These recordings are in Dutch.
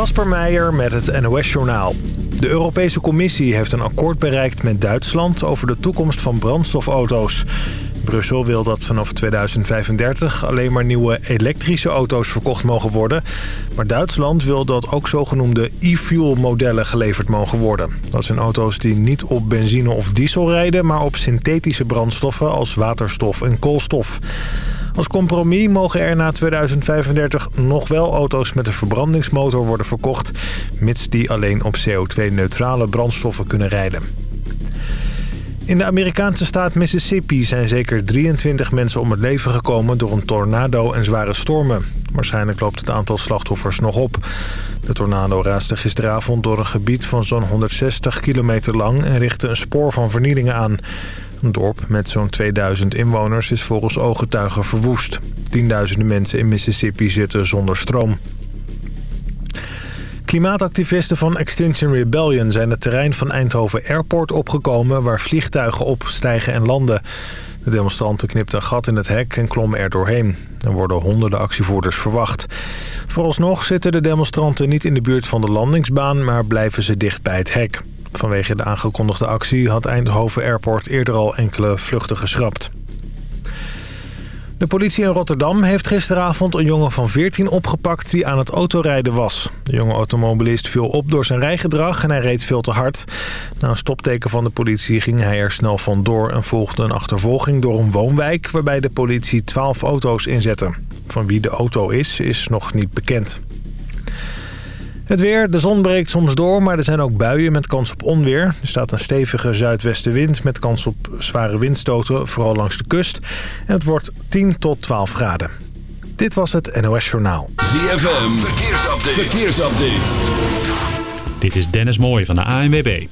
Kasper Meijer met het NOS-journaal. De Europese Commissie heeft een akkoord bereikt met Duitsland... over de toekomst van brandstofauto's. Brussel wil dat vanaf 2035 alleen maar nieuwe elektrische auto's verkocht mogen worden. Maar Duitsland wil dat ook zogenoemde e-fuel modellen geleverd mogen worden. Dat zijn auto's die niet op benzine of diesel rijden... maar op synthetische brandstoffen als waterstof en koolstof. Als compromis mogen er na 2035 nog wel auto's met een verbrandingsmotor worden verkocht... mits die alleen op CO2-neutrale brandstoffen kunnen rijden. In de Amerikaanse staat Mississippi zijn zeker 23 mensen om het leven gekomen door een tornado en zware stormen. Waarschijnlijk loopt het aantal slachtoffers nog op. De tornado raasde gisteravond door een gebied van zo'n 160 kilometer lang en richtte een spoor van vernielingen aan. Een dorp met zo'n 2000 inwoners is volgens ooggetuigen verwoest. Tienduizenden mensen in Mississippi zitten zonder stroom. Klimaatactivisten van Extinction Rebellion zijn het terrein van Eindhoven Airport opgekomen... waar vliegtuigen opstijgen en landen. De demonstranten knipten een gat in het hek en klommen er doorheen. Er worden honderden actievoerders verwacht. Vooralsnog zitten de demonstranten niet in de buurt van de landingsbaan... maar blijven ze dicht bij het hek. Vanwege de aangekondigde actie had Eindhoven Airport eerder al enkele vluchten geschrapt. De politie in Rotterdam heeft gisteravond een jongen van 14 opgepakt die aan het autorijden was. De jonge automobilist viel op door zijn rijgedrag en hij reed veel te hard. Na een stopteken van de politie ging hij er snel vandoor en volgde een achtervolging door een woonwijk waarbij de politie 12 auto's inzette. Van wie de auto is, is nog niet bekend. Het weer, de zon breekt soms door, maar er zijn ook buien met kans op onweer. Er staat een stevige zuidwestenwind met kans op zware windstoten, vooral langs de kust. En het wordt 10 tot 12 graden. Dit was het NOS Journaal. ZFM, verkeersupdate. verkeersupdate. Dit is Dennis Mooij van de ANWB.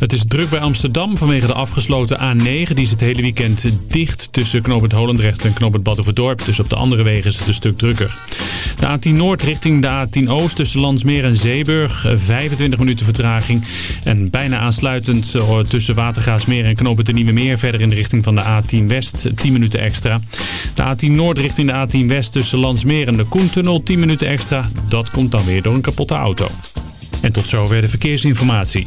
Het is druk bij Amsterdam vanwege de afgesloten A9. Die is het hele weekend dicht tussen Knoopend Holendrecht en Knoopend Badhoevedorp. Dus op de andere wegen is het een stuk drukker. De A10 Noord richting de A10 Oost tussen Landsmeer en Zeeburg. 25 minuten vertraging. En bijna aansluitend eh, tussen Watergaasmeer en Knoopend de Nieuwe Meer. Verder in de richting van de A10 West 10 minuten extra. De A10 Noord richting de A10 West tussen Landsmeer en de Koentunnel 10 minuten extra. Dat komt dan weer door een kapotte auto. En tot zover de verkeersinformatie.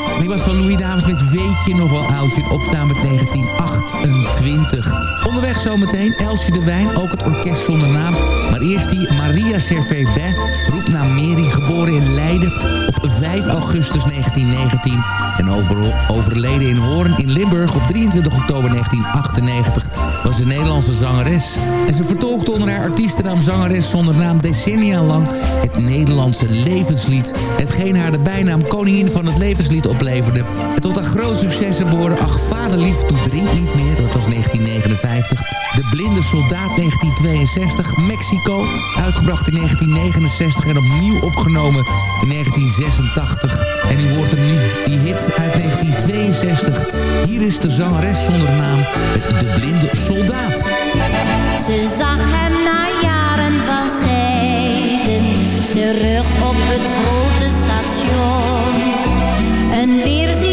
Die was van Louis Davis met Weet je nog wel een opname uit 1928. Onderweg zometeen Elsje de Wijn, ook het orkest zonder naam. Maar eerst die Maria Servet roept naar Mary, geboren in Leiden op 5 augustus 1919. En over, overleden in Hoorn in Limburg op 23 oktober 1998 was een Nederlandse zangeres. En ze vertolkte onder haar artiestennaam zangeres zonder naam decennia lang het Nederlandse levenslied. Hetgeen haar de bijnaam koningin van het levenslied opleverde. En tot haar groot successen behoorde Ach vaderlief, toe drink niet meer, dat was 1959. De blinde soldaat 1962, Mexico, uitgebracht in 1969 en opnieuw opgenomen in 1986. En u hoort hem nu, die hit uit 1962. Hier is de zangeres zonder naam, het De Blinde Soldaat. Ze zag hem na jaren van scheiden terug op het grote station. Een weerzien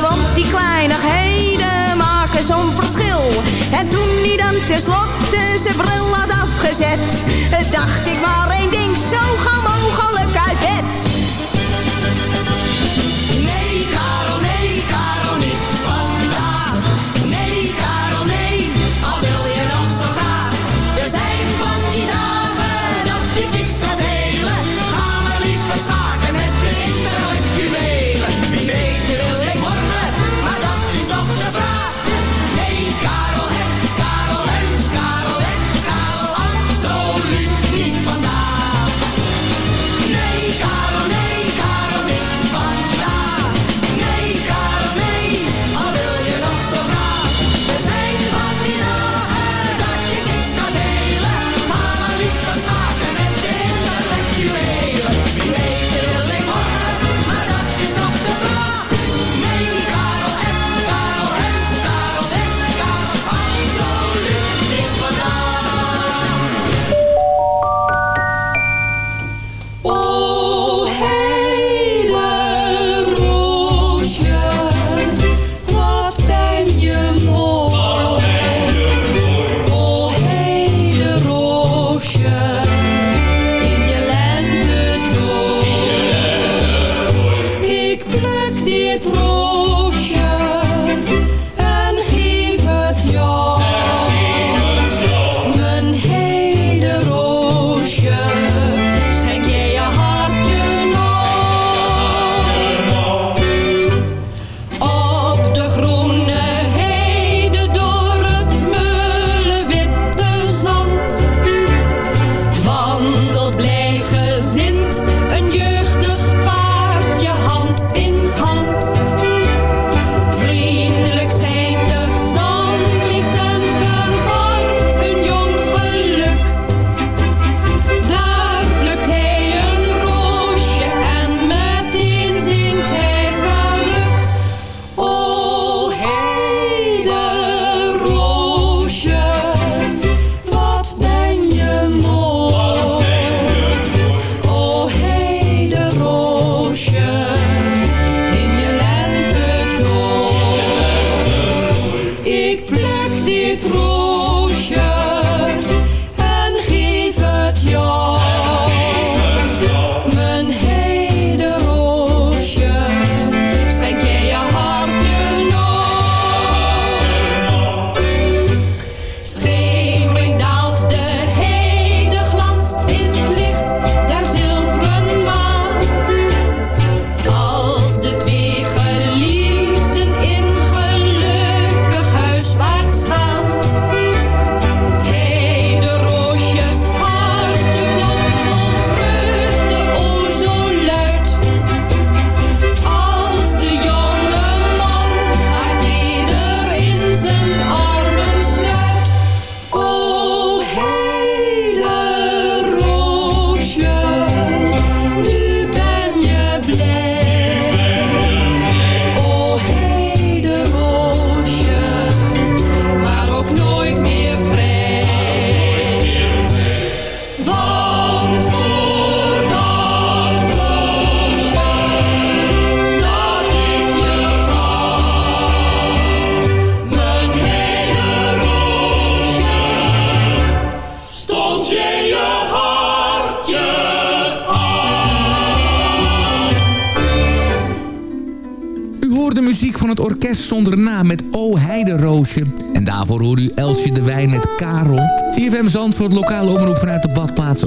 Want die kleinigheden maken zo'n verschil. En toen hij dan tenslotte zijn bril had afgezet, dacht ik maar één ding, zo gauw mogelijk uit bed.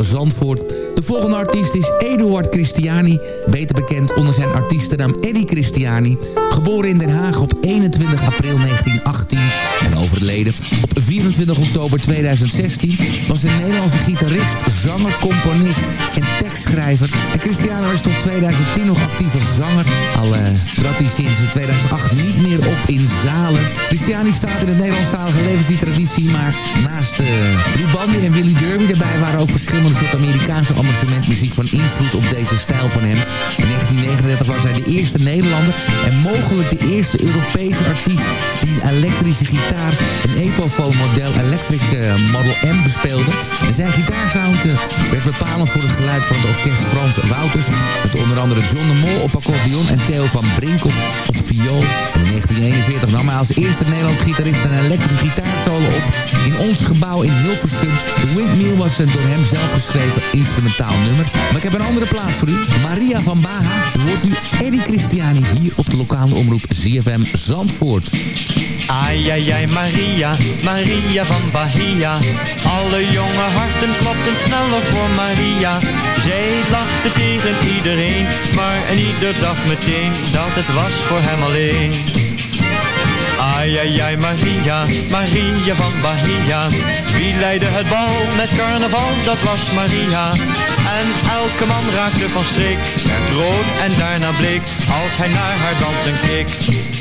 Zandvoort. De volgende artiest is Eduard Christiani, beter bekend onder zijn artiestennaam Eddie Christiani. Geboren in Den Haag op 21 april 1918 en overleden op 24 oktober 2016... was een Nederlandse gitarist, zanger, componist en tekstschrijver. En Christiani was tot 2010 nog actief als zanger. Al uh, trad hij sinds 2008 niet meer op Christiani staat in het Nederlandstalige levensliedtraditie... maar naast uh, Lou Bandy en Willy Derby... daarbij waren ook verschillende soorten Amerikaanse amusementmuziek van invloed op deze stijl van hem. In 1939 was hij de eerste Nederlander en mogelijk de eerste Europese artiest die elektrische gitaar, een Epophone model Electric uh, Model M bespeelde. En zijn gitaarsound uh, werd bepalend voor het geluid van het orkest Frans Wouters, met onder andere John de Mol op accordeon en Theo van Brinkel op viool. In 1941 nam hij als eerste Nederlands gitarist een elektrische gitaarsolo op in ons gebouw in Hilversum. The Windmill was een door hem zelf geschreven instrumentaal nummer. Maar ik heb een andere plaat voor u. Maria van Baha. U hoort nu Eddie Christiani hier op de lokale omroep ZFM Zandvoort. Ai, ai, ai, Maria, Maria van Bahia. Alle jonge harten klopten sneller voor Maria. Zij lachte tegen iedereen, maar en ieder dacht meteen dat het was voor hem alleen. Ai, ai, ai, Maria, Maria van Bahia. Wie leidde het bal met carnaval, dat was Maria. En elke man raakte van streek, werd rood en daarna bleek, als hij naar haar dansen keek.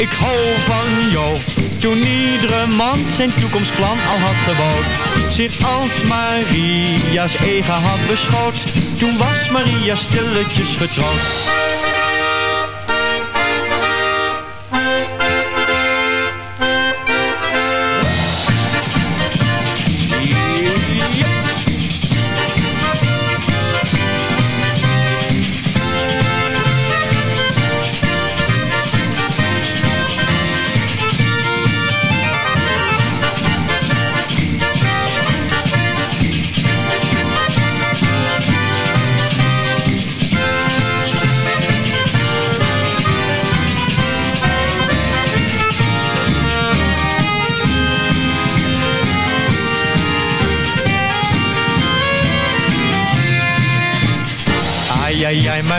ik hou van jou. Toen iedere man zijn toekomstplan al had gebouwd, zich als Maria's eigen had beschouwd, toen was Maria stilletjes getrouwd.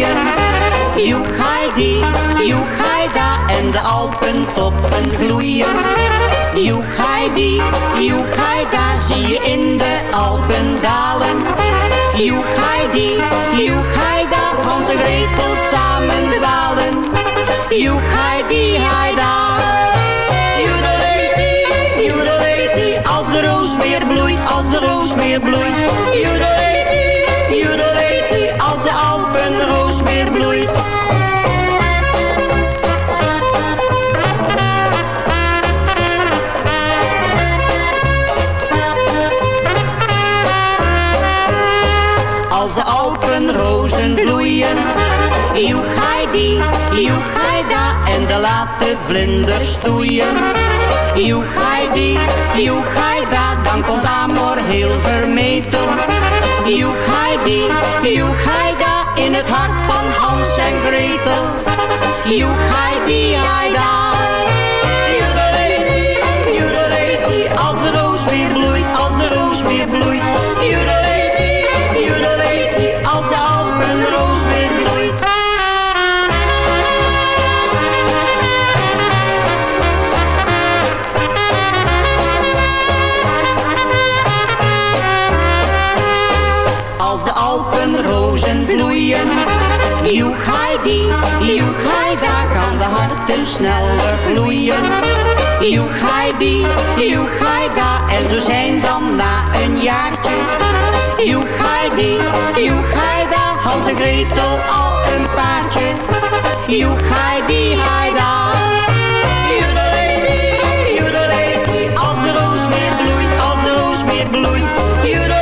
Alpenrozen bloeien, joek die, joek da en de alpentoppen gloeien. Joek die, joek da zie je in de Alpen dalen. Joek die, joek da Hans en Gretel samen dwalen. Joek die, da. Joedelady, joedelady, als de roos weer bloeit, als de roos weer bloeit. Joedelady, Als de Alpenrozen bloeien, joek die, joek da en de late vlinders stoeien. Joek die, joek da, dan komt Amor heel Heidi, joek Heida, in het hart van Hans en Gretel. Joek Heidi, Als de Alpenrozen bloeien, joek Heidi, joek Heida, kan de harten sneller gloeien. Joek Heidi, joek Heida, en zo zijn dan na een jaartje. Joek Heidi, joek Heida, Hans en Gretel al een paardje. Joek Heidi, Heida. Joedelei, joedelei, als de roos weer bloeit, als de roos weer bloeit. Joedelei,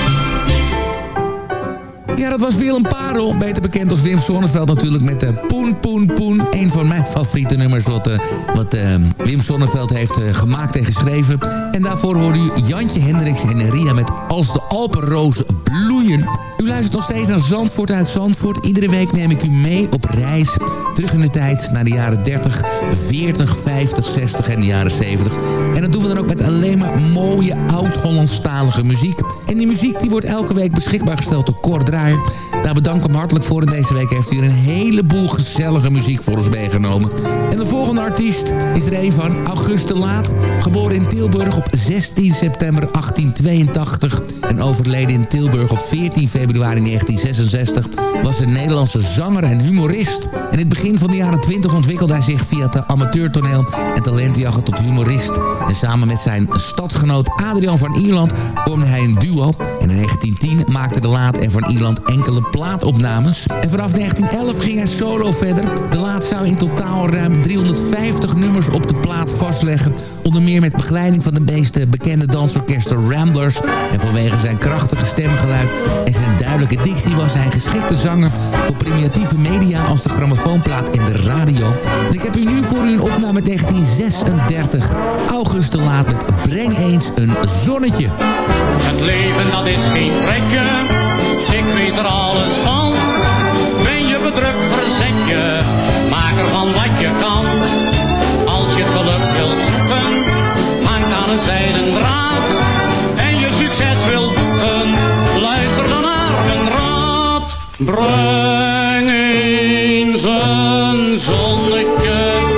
Ja, dat was Willem Parel. Beter bekend als Wim Sonneveld natuurlijk met de Poen Poen Poen. Een van mijn favoriete nummers wat, eh, wat eh, Wim Sonneveld heeft eh, gemaakt en geschreven. En daarvoor hoorde u Jantje Hendricks en Ria met Als de Alpenrozen bloeien. U luistert nog steeds naar Zandvoort uit Zandvoort. Iedere week neem ik u mee op reis. Terug in de tijd naar de jaren 30, 40, 50, 60 en de jaren 70. En dat doen we dan ook met alleen maar mooie oud-Hollandstalige muziek. En die muziek die wordt elke week beschikbaar gesteld door Cor. Daar bedank ik hem hartelijk voor. En deze week heeft hij een heleboel gezellige muziek voor ons meegenomen. En de volgende artiest is er een van Auguste Laat. Geboren in Tilburg op 16 september 1882. En overleden in Tilburg op 14 februari 1966. Was een Nederlandse zanger en humorist. In het begin van de jaren 20 ontwikkelde hij zich via het amateurtoneel en talentenjachten tot humorist. En samen met zijn stadsgenoot Adrian van Ierland vormde hij een duo. En in 1910 maakte de Laat en van Ierland enkele plaatopnames. En vanaf 1911 ging hij solo verder. De Laat zou in totaal ruim 350 nummers op de plaat vastleggen. Onder meer met begeleiding van de meest bekende dansorkester Ramblers. En vanwege zijn krachtige stemgeluid en zijn duidelijke dictie was hij een geschikte zanger op primitieve media als de grammofoonplaat en de radio. Ik heb u nu voor u een opname uit 1936. August de Laat met Breng eens een zonnetje. Het leven dat is geen pretje. Ik weet weet er alles van. Ben je bedrukt, verzet je, maak er van wat je kan. Je geluk wilt zoeken, hangt aan een zijden draad. En je succes wilt boeken, luister dan naar mijn raad. Breng eens een zonnetje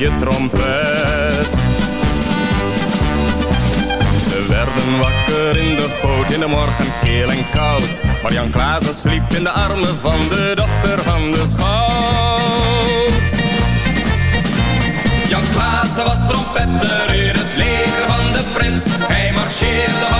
je trompet. Ze werden wakker in de goot in de morgen keel en koud. Maar Jan Klaassen sliep in de armen van de dochter van de schout. Jan Klaassen was trompetter in het leger van de prins. Hij marcheerde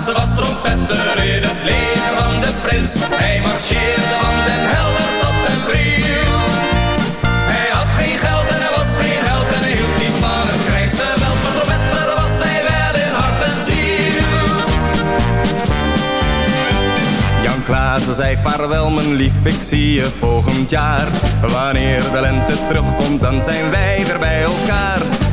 Klaassen was trompetter in het leger van de prins. Hij marcheerde van den Helder tot den Briel. Hij had geen geld en hij was geen held en hij hield niet van het krijgsgeweld. Maar trompetter was hij wel in hart en ziel. Jan Klaas Ze zei vaarwel mijn lief, ik zie je volgend jaar. Wanneer de lente terugkomt, dan zijn wij weer bij elkaar.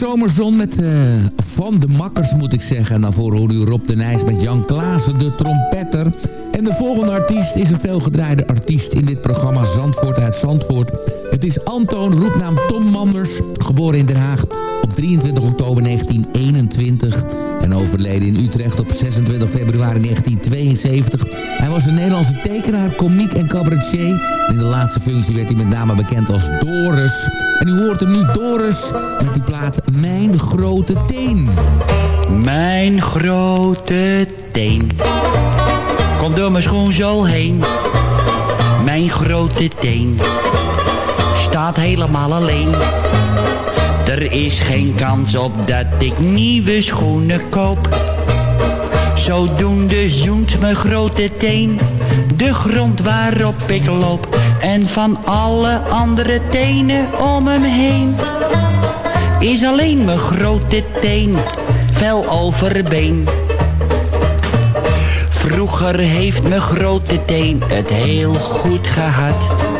Zomerzon met uh, Van de Makkers, moet ik zeggen. En daarvoor hoorde u Rob de Nijs met Jan Klaassen, de trompetter. En de volgende artiest is een veelgedraaide artiest in dit programma Zandvoort uit Zandvoort. Het is Antoon, roepnaam Tom Manders, geboren in Den Haag op 23 oktober 1921 en overleden in Utrecht op 26 februari 1972. Hij was een Nederlandse tekenaar, komiek en cabaretier. in de laatste functie werd hij met name bekend als Doris. En u hoort hem nu Doris met die plaat Mijn Grote Teen. Mijn grote teen Komt door mijn schoen zo heen Mijn grote teen Staat helemaal alleen er is geen kans op dat ik nieuwe schoenen koop. Zodoende zoent mijn grote teen de grond waarop ik loop. En van alle andere tenen om hem heen is alleen mijn grote teen vel overbeen. Vroeger heeft mijn grote teen het heel goed gehad.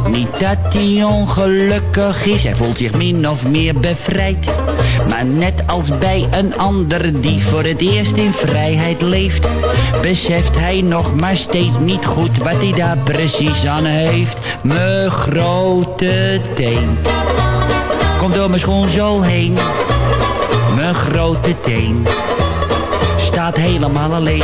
Niet dat hij ongelukkig is, hij voelt zich min of meer bevrijd. Maar net als bij een ander die voor het eerst in vrijheid leeft, beseft hij nog maar steeds niet goed wat hij daar precies aan heeft. Mijn grote teen komt door mijn schoen zo heen. Mijn grote teen staat helemaal alleen.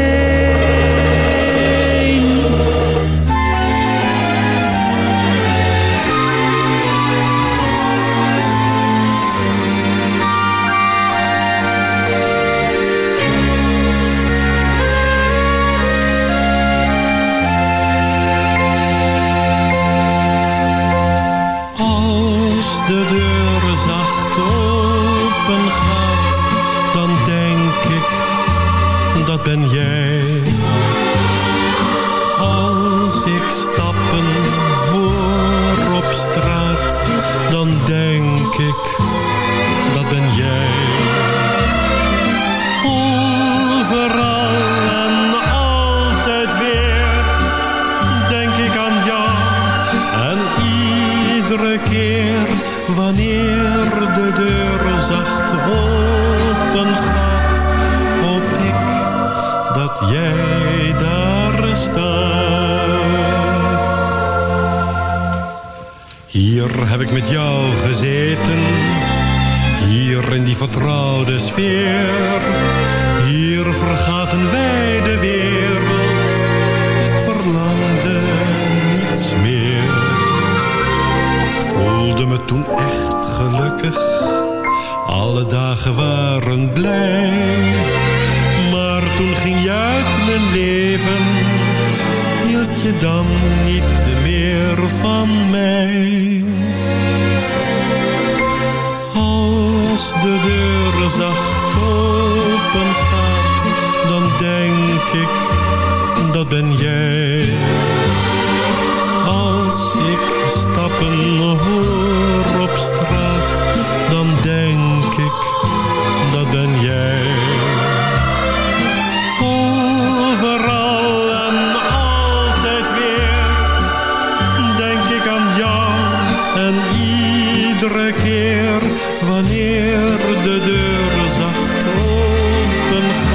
iedere keer wanneer de deur zacht open gaat.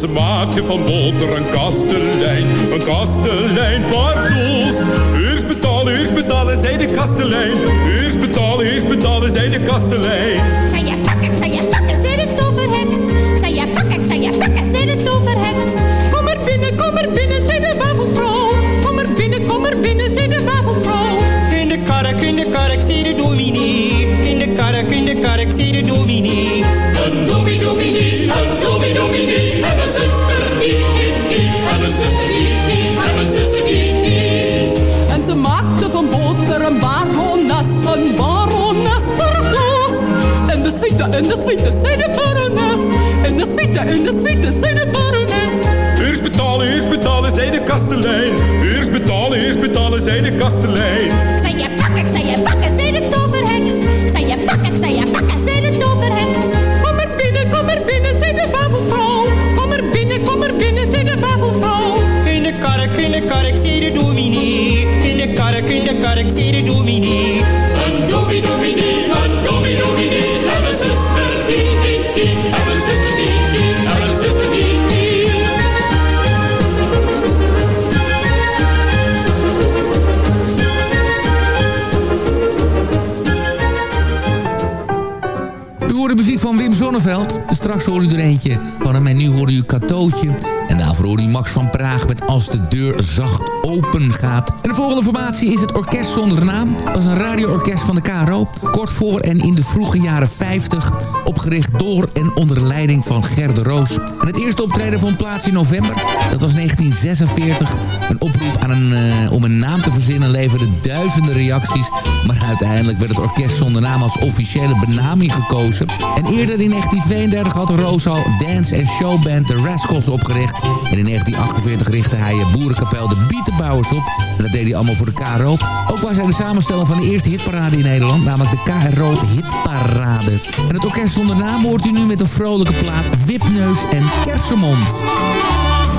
Ze maakte van boter een kastelein, een kastelein pardoes. Eerst betalen, eerst betalen, zei de kastelein. Eerst betalen, eerst betalen, zei de kastelein. Ik zei je pakken, ik zei je pakken, zei de toverheks. Ik zei je pakken, ik zei je pakken, zei de toverheks. Kom er binnen, kom er binnen, zei de wafelvrouw. Kom er binnen, kom er binnen, zei de wafelvrouw. In de kark, in de kark, zei de dominee. In de kark, in de kark, zei de dominee. Een dominee, dominee, een dominee, een barones, een barones pardoes. En de suite, en de suite, zei de barones. En de suite, en de suite, zei de barones. Eerst betalen, eerst betalen, zei de kastelein. Eerst betalen, eerst betalen, zei de kastelein. Ik zei je pakken, ik zei je pakken, zei de toverheks. Ik zei je pakken, ik zei je pakken, zei de toverheks. Kom er binnen, kom er binnen, zei de wafelvrouw. Kom er binnen, kom er binnen, zei de wafelvrouw. Kark, in de kark, zei de dominee. In de kark, in de kark, zei de dominee. Een dominee, dominee, een dominee, dominee. En mijn zuster die niet kie, en mijn zuster die niet kie, en mijn zuster die niet kie. U hoort de muziek van Wim Zonneveld. Straks hoor u er eentje van hem en nu hoor u Katootje. En daarvoor hoor u Max van Praag met Als de deur zacht open gaat. En de volgende formatie is het Orkest Zonder Naam. Dat is een radioorkest van de KRO. Kort voor en in de vroege jaren 50. Opgericht door en onder leiding van Gerde Roos. Het eerste optreden vond plaats in november. Dat was 1946. Een oproep aan een, eh, om een naam te verzinnen leverde duizenden reacties. Maar uiteindelijk werd het Orkest Zonder Naam als officiële benaming gekozen. En eerder in 1932 had Roos al dance- en showband The Rascals opgericht. En in 1948 richtte hij een boerenkapel De Bietenbouwers op. En dat deed hij allemaal voor de KRO. Ook was hij de samensteller van de eerste hitparade in Nederland, namelijk de KRO Hitparade. En het orkest zonder naam hoort u nu met een vrolijke plaat Wipneus en Kersenmond.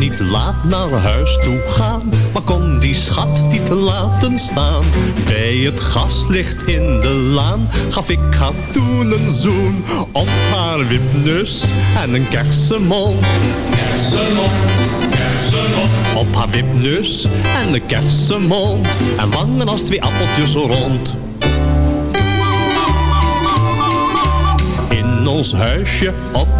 Niet laat naar huis toe gaan, maar kon die schat niet laten staan. Bij het gaslicht in de laan gaf ik haar toen een zoen op haar wipneus en een kersenmond. Kersenmond. Op haar wipneus en een kersenmond en wangen als twee appeltjes rond. In ons huisje op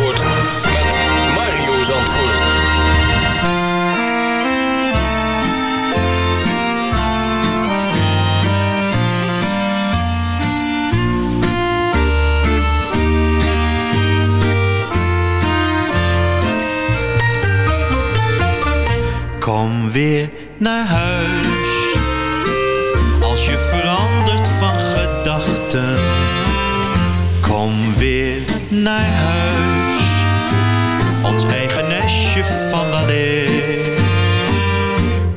Kom weer naar huis. Als je verandert van gedachten. Kom weer naar huis. Ons eigen nestje van weleer.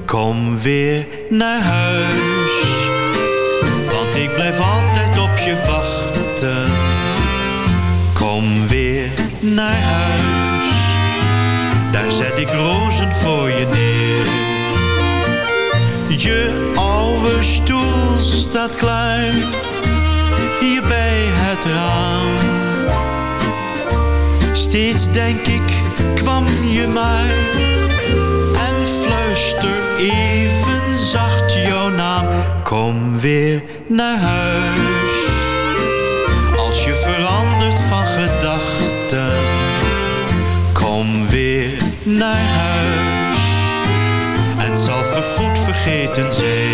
Kom weer naar huis. Want ik blijf altijd op je wachten. Kom weer naar huis. Daar zet ik rozen voor je neer. Je oude stoel staat klaar, hier bij het raam. Steeds denk ik, kwam je maar, en fluister even zacht jouw naam. Kom weer naar huis, als je verandert vergeten zijn.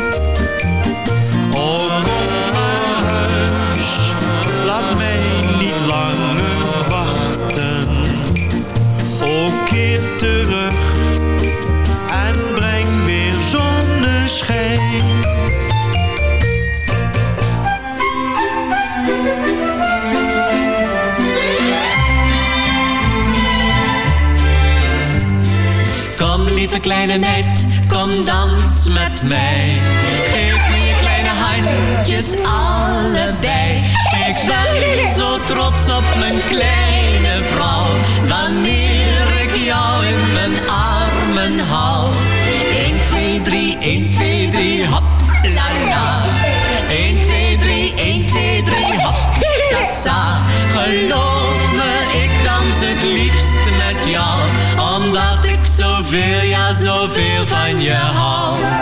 Kleine meid, kom dans met mij. Geef me je kleine handjes allebei. Ik ben zo trots op mijn kleine vrouw. Wanneer ik jou in mijn armen hou. 1, 2, 3, 1, 2, 3, hop, la la. 1, 2, 3, 1, 2, 3, hop, sa sa. Geloof me, ik dans het liefst met jou. Omdat ik zoveel, zoveel van je hou.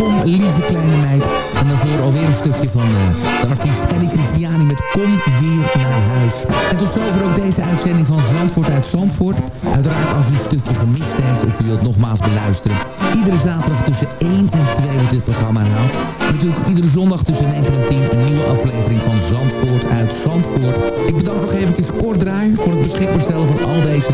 Kom, lieve kleine meid. En daarvoor alweer een stukje van eh, de artiest Christiani met Kom weer naar huis. En tot zover ook deze uitzending van Zandvoort uit Zandvoort. Uiteraard als u een stukje gemist heeft of u wilt nogmaals beluisteren. Iedere zaterdag tussen 1 en 2 wordt dit programma herhaald. Natuurlijk iedere zondag tussen 9 en 10 een nieuwe aflevering van Zandvoort uit Zandvoort. Ik bedank nog eventjes Kort Draai voor het beschikbaar stellen van al deze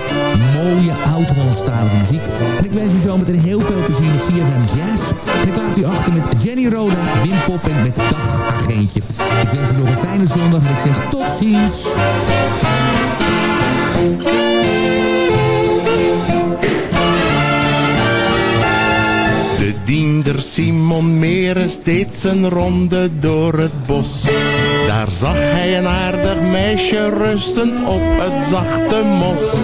mooie oud-Hollandstalige muziek. En ik wens u zo meteen heel veel plezier met CFM Jazz. En ik laat u achter met Jenny Roda, Wim Popping met Dagagentje. Ik wens u nog een fijne zondag en ik zeg tot ziens. De diender Simon Meres deed zijn ronde door het bos. Daar zag hij een aardig meisje rustend op het zachte mos.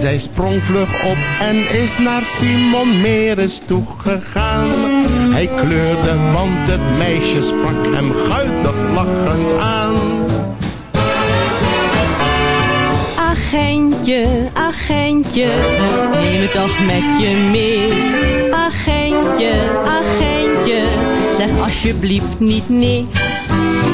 Zij sprong vlug op en is naar Simon Meres toegegaan. Hij kleurde, want het meisje sprak hem guitig lachend aan. Agentje, agentje, neem me toch met je mee. Agentje, agentje, zeg alsjeblieft niet nee.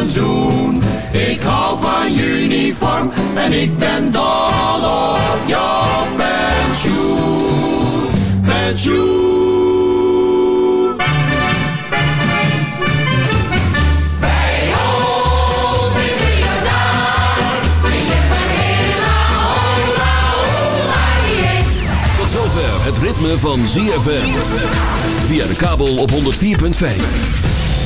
Ik hou van uniform en ik ben dol op jouw pensioen. Pensioen. Bij ons in de Jordaan zing je van hela hola hola. Tot zover het ritme van ZFM. Via de kabel op 104.5.